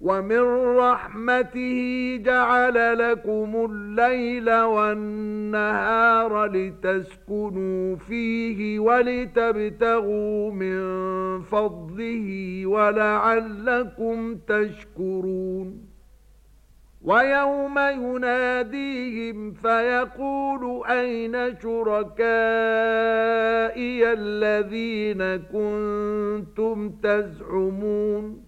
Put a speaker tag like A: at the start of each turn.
A: ومن رحمته جعل لكم الليل والنهار لتسكنوا فيه ولتبتغوا من فضله ولعلكم تشكرون وَيَوْمَ يُنَادِيهِمْ فَيَقُولُ أَيْنَ شُرَكَائِيَ الَّذِينَ كُنتُمْ تَزْعُمُونَ